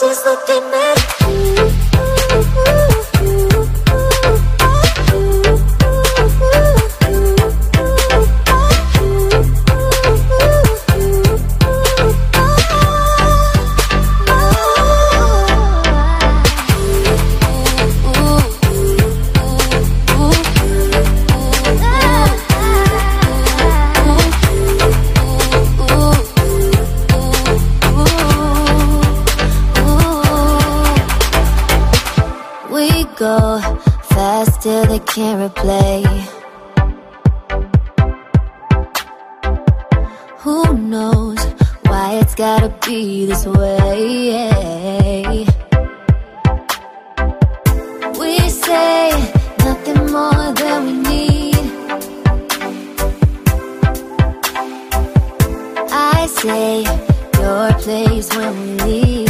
she's looking at go faster, they can't replay. Who knows why it's gotta be this way? We say nothing more than we need. I say your place when we leave.